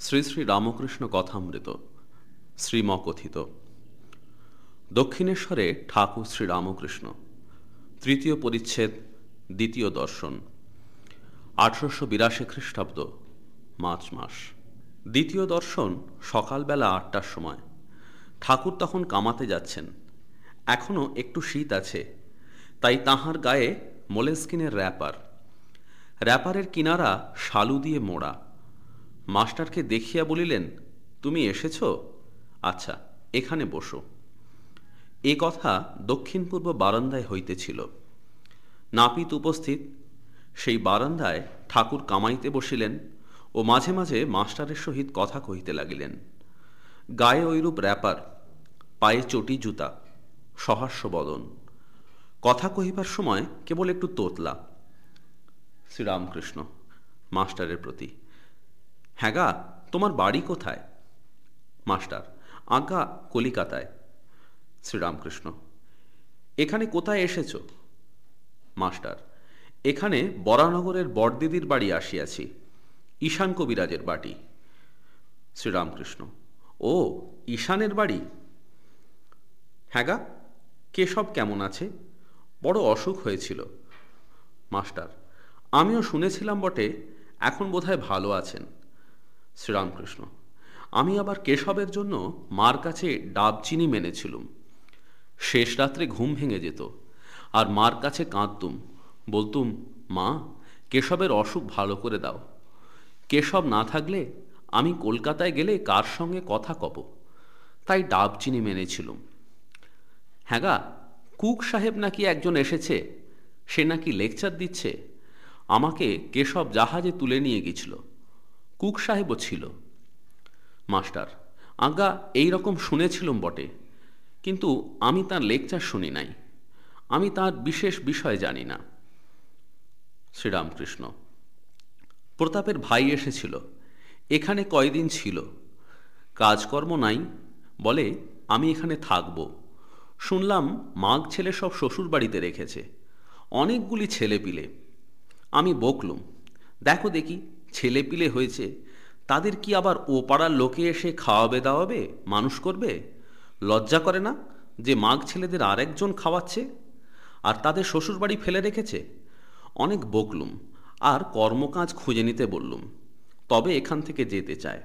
শ্রী শ্রী রামকৃষ্ণ কথামৃত, শ্রীমকথিত। দক্ষিণেশ্বরে ঠাকুর শ্রী রামকৃষ্ণ, তৃতীয় পরিচ্ছেদ, দ্বিতীয় দর্শন, আঠারোশো বিরাশি খ্রিস্টাব্দ, মার্চ মাস। দ্বিতীয় দর্শন সকালবেলা আটটার সময়। ঠাকুর তখন কামাতে যাচ্ছেন। এখনও একটু শীত আছে, তাই তাহার গায়ে মোলেস্কিনের র্যাপার। র্যাপারের কিনারা শালু দিয়ে মোড়া। মাস্টারকে দেখিয়া বলিলেন, তুমি এসেছ? আচ্ছা এখানে বসো। এ কথা দক্ষিণ পূর্ব বারান্দায় হইতেছিল। নাপিত উপস্থিত, সেই বারান্দায় ঠাকুর কামাইতে বসিলেন ও মাঝে মাঝে মাস্টারের সহিত কথা কহিতে লাগিলেন। গায়ে ঐরূপ র্যাপার, পায়ে চটি জুতা, সহাস্য বদন। কথা কহিবার সময় কেবল একটু তোতলা। শ্রীরামকৃষ্ণ, মাস্টারের প্রতি হ্যাঁ তোমার বাড়ি কোথায়? মাস্টার, আজ্ঞা কলিকাতায়। শ্রীরামকৃষ্ণ, এখানে কোথায় এসেছ? মাস্টার, এখানে বরানগরের বড়দিদির বাড়ি আসিয়াছি, ঈশান কবিরাজের বাড়ি শ্রীরামকৃষ্ণ, ও, ঈশানের বাড়ি? হ্যাঁ গা কেশব কেমন আছে? বড় অসুখ হয়েছিল। মাস্টার, আমিও শুনেছিলাম বটে, এখন বোধহয় ভালো আছেন। শ্রীরামকৃষ্ণ। আমি আবার কেশবের জন্য মার কাছে ডাব চিনি মেনেছিলুম। শেষ রাত্রে ঘুম ভেঙে যেত, আর মার কাছে কাঁদতুম, বলতুম, মা, কেশবের অসুখ ভালো করে দাও। কেশব না থাকলে আমি কলকাতায় গেলে কার সঙ্গে কথা কব? তাই ডাব চিনি মেনেছিলুম। হ্যাঁ গা, কুক সাহেব নাকি একজন এসেছে, সে নাকি লেকচার দিচ্ছে। আমাকে কেশব জাহাজে তুলে নিয়ে গেছিল। কুক সাহেবও ছিল। মাস্টার আজ্ঞা এই রকম শুনেছিলুম বটে, কিন্তু আমি তার লেকচার শুনি নাই। আমি তার বিশেষ বিষয় জানি না। শ্রীরামকৃষ্ণ, প্রতাপের ভাই এসেছিল, এখানে কয়দিন ছিল? কাজকর্ম নাই, বলে আমি এখানে থাকব। শুনলাম মাঘ ছেলে সব শ্বশুর বাড়িতে রেখেছে। অনেকগুলি ছেলে পিলে আমি বকলুম, দেখো দেখি ছেলে পিলে হয়েছে, তাদের কি আবার ও পাড়ার লোকে এসে খাওয়াবে দাওয়াবে, মানুষ করবে? লজ্জা করে না যে মাঘ ছেলেদের আরেকজন খাওয়াচ্ছে? আর তাদের শ্বশুরবাড়ি ফেলে রেখেছে? অনেক বকলুম, আর কর্মকাজ খুঁজে নিতে বললুম, তবে এখান থেকে যেতে চায়।